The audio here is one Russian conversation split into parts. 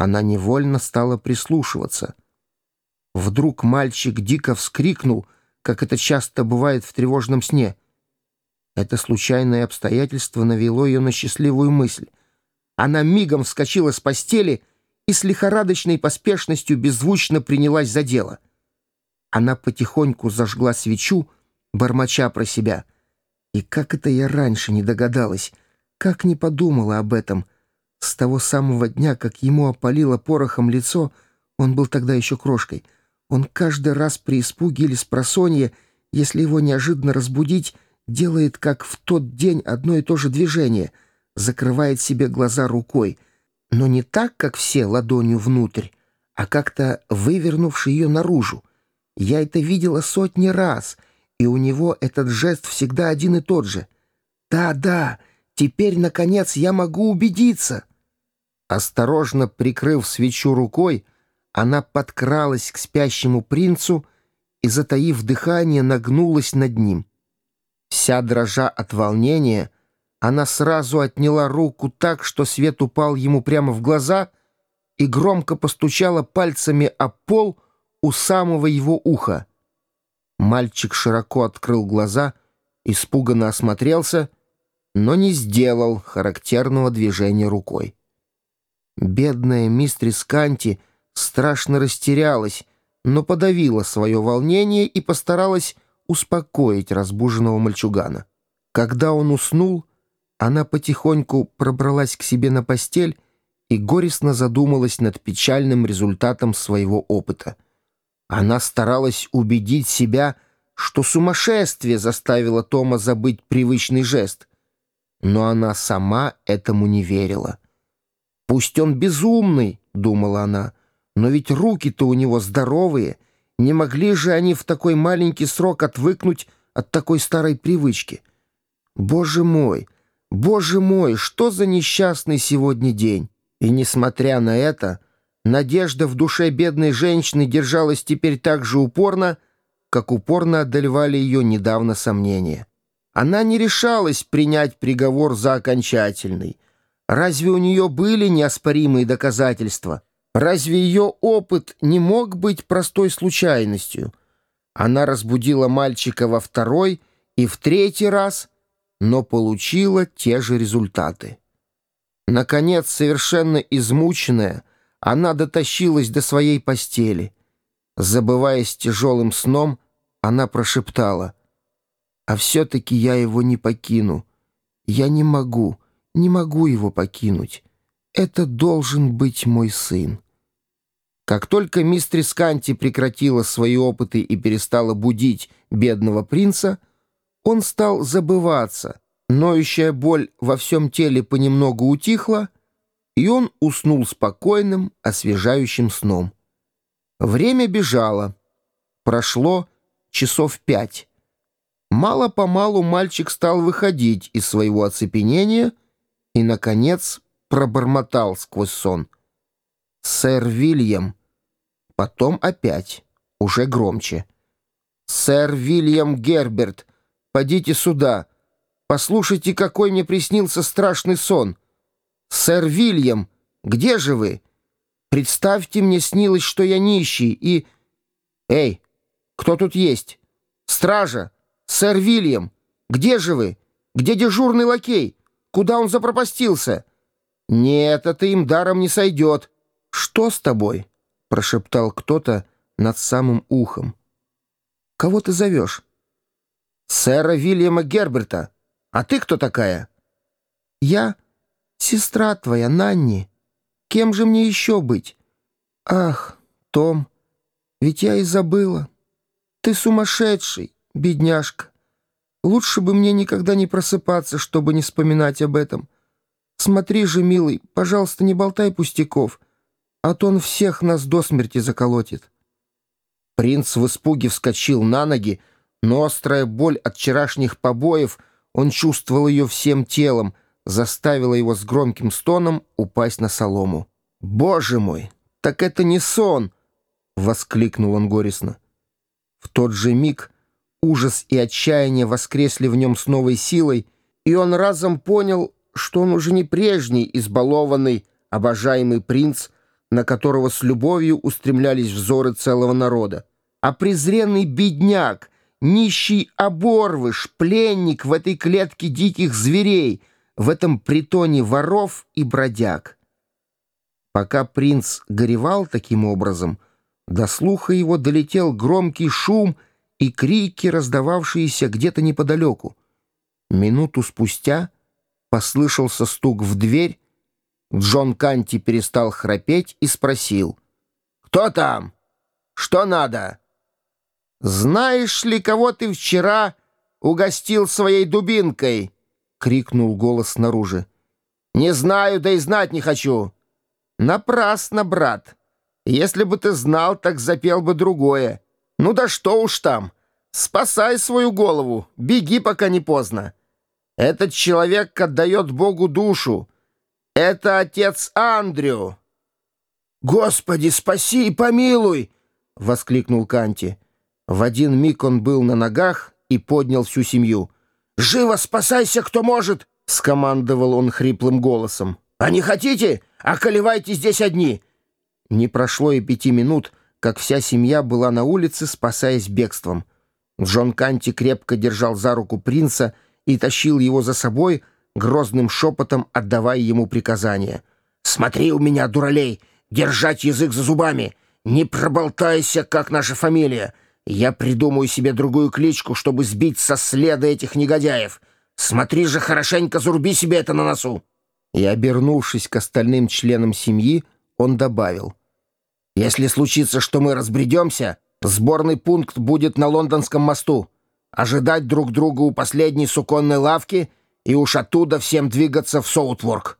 Она невольно стала прислушиваться. Вдруг мальчик дико вскрикнул, как это часто бывает в тревожном сне. Это случайное обстоятельство навело ее на счастливую мысль. Она мигом вскочила с постели и с лихорадочной поспешностью беззвучно принялась за дело. Она потихоньку зажгла свечу, бормоча про себя. И как это я раньше не догадалась, как не подумала об этом. С того самого дня, как ему опалило порохом лицо, он был тогда еще крошкой. Он каждый раз при испуге или спросонье, если его неожиданно разбудить, делает, как в тот день, одно и то же движение, закрывает себе глаза рукой, но не так, как все, ладонью внутрь, а как-то вывернувши ее наружу. Я это видела сотни раз, и у него этот жест всегда один и тот же. «Да-да, теперь, наконец, я могу убедиться!» Осторожно прикрыв свечу рукой, она подкралась к спящему принцу и, затаив дыхание, нагнулась над ним. Вся дрожа от волнения, она сразу отняла руку так, что свет упал ему прямо в глаза и громко постучала пальцами о пол у самого его уха. Мальчик широко открыл глаза, испуганно осмотрелся, но не сделал характерного движения рукой. Бедная мистрис Канти страшно растерялась, но подавила свое волнение и постаралась успокоить разбуженного мальчугана. Когда он уснул, она потихоньку пробралась к себе на постель и горестно задумалась над печальным результатом своего опыта. Она старалась убедить себя, что сумасшествие заставило Тома забыть привычный жест. Но она сама этому не верила. «Пусть он безумный», — думала она, — «но ведь руки-то у него здоровые, не могли же они в такой маленький срок отвыкнуть от такой старой привычки? Боже мой, боже мой, что за несчастный сегодня день! И несмотря на это, надежда в душе бедной женщины держалась теперь так же упорно, как упорно одолевали ее недавно сомнения. Она не решалась принять приговор за окончательный. Разве у нее были неоспоримые доказательства? Разве ее опыт не мог быть простой случайностью? Она разбудила мальчика во второй и в третий раз, но получила те же результаты. Наконец, совершенно измученная, она дотащилась до своей постели. Забываясь тяжелым сном, она прошептала, «А все-таки я его не покину. Я не могу, не могу его покинуть». Это должен быть мой сын. Как только мистрис Канти прекратила свои опыты и перестала будить бедного принца, он стал забываться, ноющая боль во всем теле понемногу утихла, и он уснул спокойным, освежающим сном. Время бежало. Прошло часов пять. Мало-помалу мальчик стал выходить из своего оцепенения и, наконец, пробормотал сквозь сон. «Сэр Вильям». Потом опять, уже громче. «Сэр Вильям Герберт, подите сюда. Послушайте, какой мне приснился страшный сон. Сэр Вильям, где же вы? Представьте, мне снилось, что я нищий и... Эй, кто тут есть? Стража! Сэр Вильям, где же вы? Где дежурный лакей? Куда он запропастился?» «Нет, это им даром не сойдет». «Что с тобой?» — прошептал кто-то над самым ухом. «Кого ты зовешь?» «Сэра Вильяма Герберта. А ты кто такая?» «Я сестра твоя, Нанни. Кем же мне еще быть?» «Ах, Том, ведь я и забыла. Ты сумасшедший, бедняжка. Лучше бы мне никогда не просыпаться, чтобы не вспоминать об этом». Смотри же, милый, пожалуйста, не болтай пустяков, а то он всех нас до смерти заколотит». Принц в испуге вскочил на ноги, но острая боль от вчерашних побоев, он чувствовал ее всем телом, заставила его с громким стоном упасть на солому. «Боже мой, так это не сон!» — воскликнул он горестно. В тот же миг ужас и отчаяние воскресли в нем с новой силой, и он разом понял, что он уже не прежний избалованный, обожаемый принц, на которого с любовью устремлялись взоры целого народа. А презренный бедняк, нищий оборвыш, пленник в этой клетке диких зверей, в этом притоне воров и бродяг. Пока принц горевал таким образом, до слуха его долетел громкий шум и крики, раздававшиеся где-то неподалеку. Минуту спустя послышался стук в дверь, Джон Канти перестал храпеть и спросил. «Кто там? Что надо?» «Знаешь ли, кого ты вчера угостил своей дубинкой?» — крикнул голос снаружи. «Не знаю, да и знать не хочу». «Напрасно, брат. Если бы ты знал, так запел бы другое. Ну да что уж там. Спасай свою голову, беги, пока не поздно. Этот человек отдает Богу душу. Это отец Андрю». «Господи, спаси и помилуй!» — воскликнул Канти. В один миг он был на ногах и поднял всю семью. «Живо спасайся, кто может!» — скомандовал он хриплым голосом. «А не хотите? Околевайте здесь одни!» Не прошло и пяти минут, как вся семья была на улице, спасаясь бегством. Джон Канти крепко держал за руку принца и тащил его за собой, грозным шепотом отдавая ему приказания. «Смотри у меня, дуралей! Держать язык за зубами! Не проболтайся, как наша фамилия! Я придумаю себе другую кличку, чтобы сбить со следа этих негодяев. Смотри же хорошенько, заруби себе это на носу!» И, обернувшись к остальным членам семьи, он добавил. «Если случится, что мы разбредемся, сборный пункт будет на Лондонском мосту. Ожидать друг друга у последней суконной лавки и уж оттуда всем двигаться в Соутворк».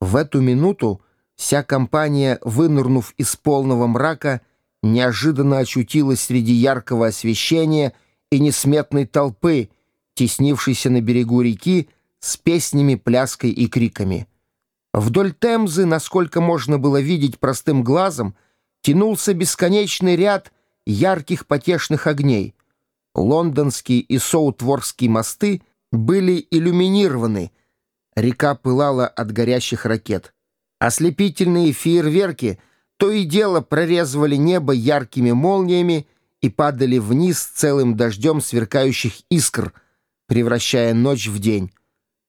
В эту минуту вся компания, вынырнув из полного мрака, неожиданно очутилась среди яркого освещения и несметной толпы, теснившейся на берегу реки с песнями, пляской и криками. Вдоль Темзы, насколько можно было видеть простым глазом, тянулся бесконечный ряд ярких потешных огней. Лондонские и Соутворские мосты были иллюминированы, река пылала от горящих ракет. Ослепительные фейерверки то и дело прорезывали небо яркими молниями и падали вниз целым дождем сверкающих искр, превращая ночь в день.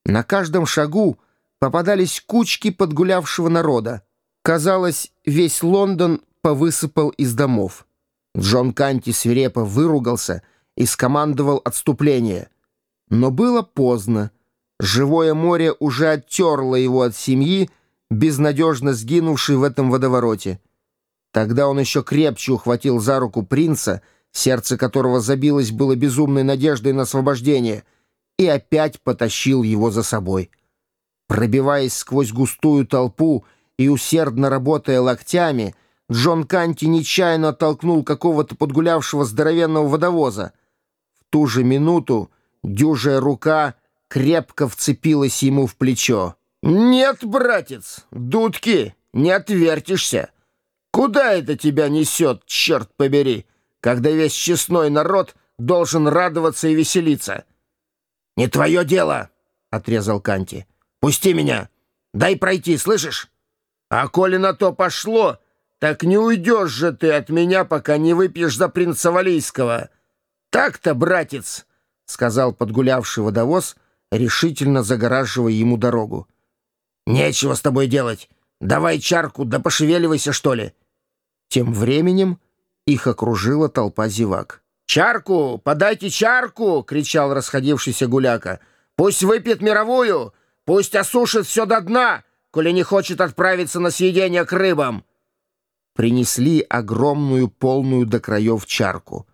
На каждом шагу попадались кучки подгулявшего народа. Казалось, весь Лондон повысыпал из домов. Джон Канти свирепо выругался и скомандовал отступление. Но было поздно. Живое море уже оттерло его от семьи, безнадежно сгинувший в этом водовороте. Тогда он еще крепче ухватил за руку принца, сердце которого забилось было безумной надеждой на освобождение, и опять потащил его за собой. Пробиваясь сквозь густую толпу и усердно работая локтями, Джон Канти нечаянно оттолкнул какого-то подгулявшего здоровенного водовоза. В ту же минуту дюжая рука крепко вцепилась ему в плечо. «Нет, братец, дудки, не отвертишься. Куда это тебя несет, черт побери, когда весь честной народ должен радоваться и веселиться?» «Не твое дело», — отрезал Канти. «Пусти меня. Дай пройти, слышишь? А коли на то пошло, так не уйдешь же ты от меня, пока не выпьешь за принца Валийского. Так-то, братец», — сказал подгулявший водовоз, решительно загораживая ему дорогу. «Нечего с тобой делать. Давай чарку, да пошевеливайся, что ли». Тем временем их окружила толпа зевак. «Чарку! Подайте чарку!» — кричал расходившийся гуляка. «Пусть выпьет мировую! Пусть осушит все до дна, коли не хочет отправиться на съедение к рыбам!» Принесли огромную, полную до краев чарку.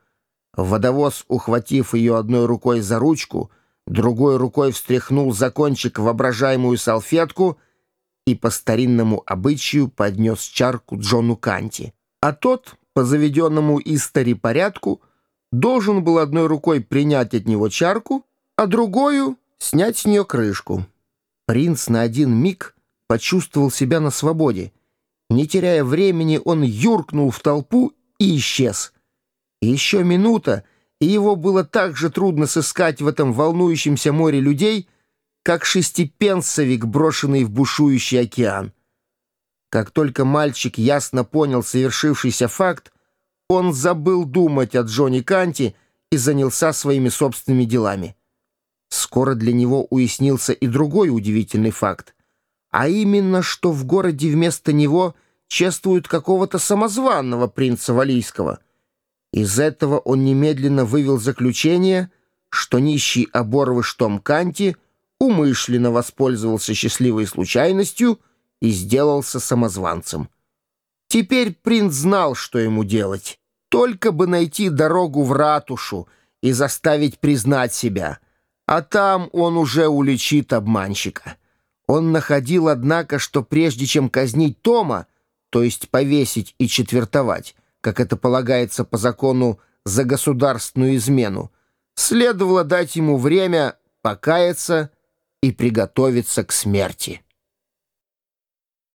Водовоз, ухватив ее одной рукой за ручку, другой рукой встряхнул за кончик воображаемую салфетку и по старинному обычаю поднес чарку Джону Канти. А тот, по заведенному истори порядку, должен был одной рукой принять от него чарку, а другую — снять с нее крышку. Принц на один миг почувствовал себя на свободе. Не теряя времени, он юркнул в толпу и исчез. Еще минута, и его было так же трудно сыскать в этом волнующемся море людей — как шестипенсовик, брошенный в бушующий океан. Как только мальчик ясно понял совершившийся факт, он забыл думать о Джонни Канти и занялся своими собственными делами. Скоро для него уяснился и другой удивительный факт, а именно, что в городе вместо него чествуют какого-то самозванного принца Валийского. Из этого он немедленно вывел заключение, что нищий оборвыш Том Канти умышленно воспользовался счастливой случайностью и сделался самозванцем. Теперь принц знал, что ему делать. Только бы найти дорогу в ратушу и заставить признать себя. А там он уже уличит обманщика. Он находил, однако, что прежде чем казнить Тома, то есть повесить и четвертовать, как это полагается по закону за государственную измену, следовало дать ему время покаяться и приготовиться к смерти.